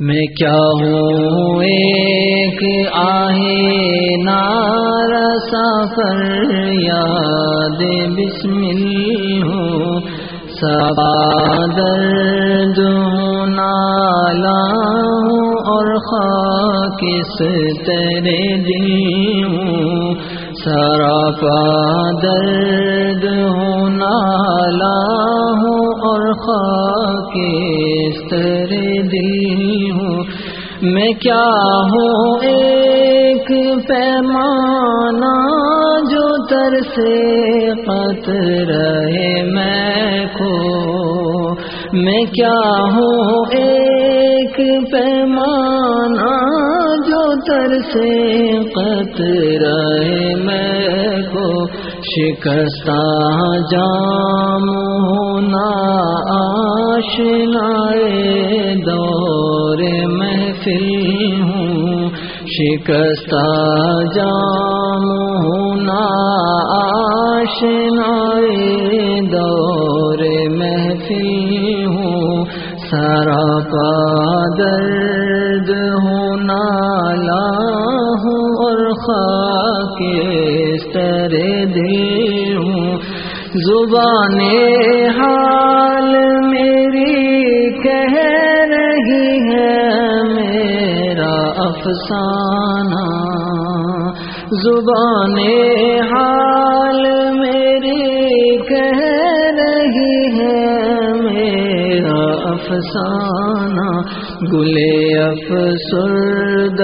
میں کیا ہوں ایک آئے نار سفر، یاد بسمل ہوں۔ سب درد نالا ہوں اور خاکس تیرے دل ہوں۔ سراپا درد نالا ہوں اور خاکس تیرے دل میں کیا ہوں ایک پیمانہ جو تر سے پت رہے میں کو میں کیا ہوں ایک پیمانہ جو تر سے قط رہے میں کو شکستہ جام ہونا آشنا شکستہ جام ہونا آشنا دور محفل ہوں، سارا پا درد ہونا لا ہوں اور خاک استر دل ہوں۔ زبان حال میری افسانہ۔ زبان حال میری کہہ رہی ہے، میرا افسانہ۔ گلے افسرد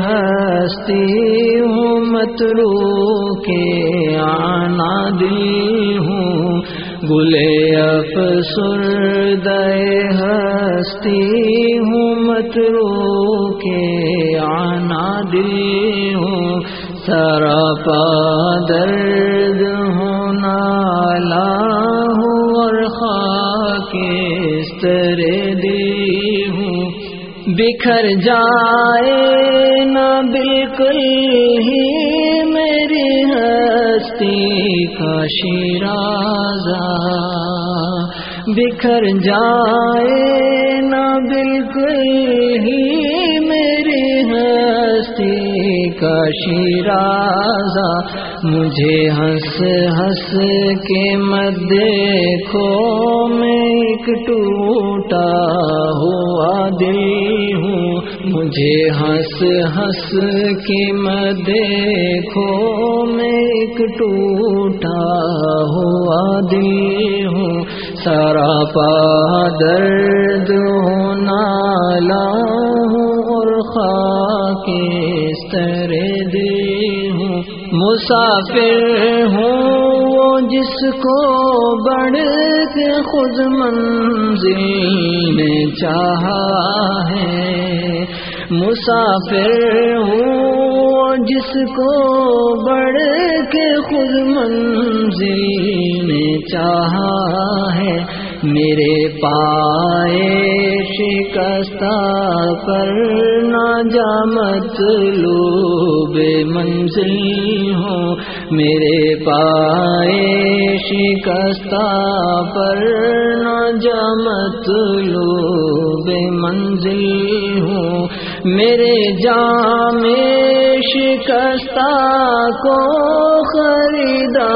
ہستی ہوں مترو کے آنا دل ہوں۔ گلے افسرد ہستی ہوں مترو کے آنا دل ہوں، سارا پا درد ہونا لا ہوں اور خاک استر دی ہوں۔ بکھر جائے نہ بالکل ہی میری ہستی کا شیرازہ بکھر جائے نہ بالکل ہی میری ہستی کا شیرازہ مجھے ہنس ہنس کے مت دیکھو میں ایک ٹوٹا ہوا دل مجھے ہنس ہنس کے مت دیکھو میں ایک ٹوٹا ہوا دل ہوں۔ سارا پا درد ہونا لا ہوں اور خاک استر دل ہوں۔ مسافر ہوں جس کو بڑھ کے خود منزل نے چاہا ہے۔ مسافر ہوں جس کو بڑھ کے خود منزل نے چاہا ہے۔ میرے پائے شکستہ پر نہ جامت لوب منزل ہوں۔ میرے پائے شکستہ پر نہ جامت لوب منزل ہوں میرے جام شکستہ کو خریدا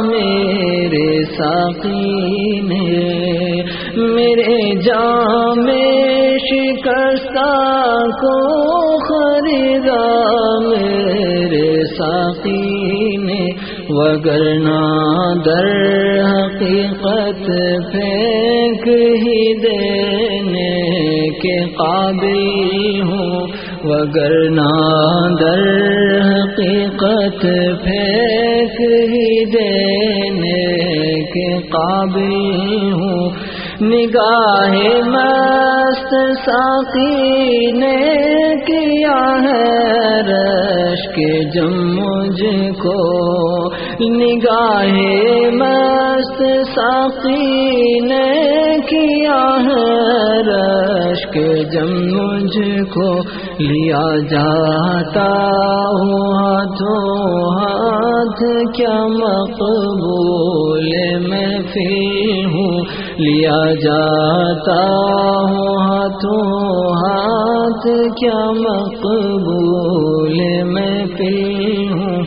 میرے ساقی نے میرے جام شکستہ کو خریدا میرے ساقی نے وگرنا در حقیقت پھینک ہی دینے کے قابل ہوں وگرنا در حقیقت پھینک ہی دینے کے قابل ہوں۔ نگاہ مست ساقی نے کیا ہے رش کے جم مجھ کو۔ نگاہ مست ساقی نے کے جم مجھ کو لیا جاتا ہوں۔ ہاتھوں ہاتھ کیا مقبول میں پھر ہوں۔ لیا جاتا ہوں۔ ہاتھوں ہاتھ کیا مقبول میں پل ہوں۔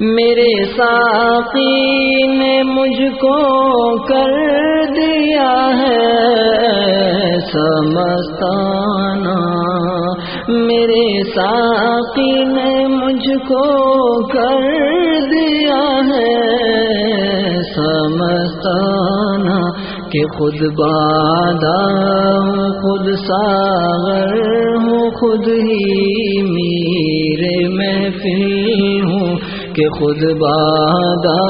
میرے ساقی نے مجھ کو کر دیا ہے۔ سمستانہ میرے ساقی نے مجھ کو کر دیا ہے سمستانہ کہ خود بادہ ہوں، خود ساغر ہوں، خود ہی میرے محفل کہ خود بادہ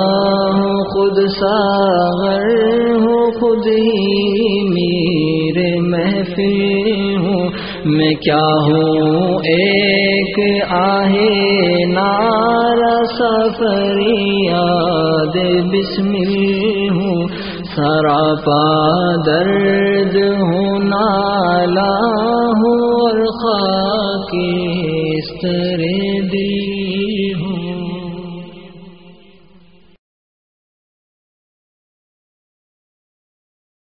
ہوں، خود ساغر ہوں، خود ہی میرے محفل ہوں۔ میں کیا ہوں؟ ایک آہے نارا سفری یاد بسمل ہوں۔ سراپا درد ہوں، نالا ہوں اور خاکی استرے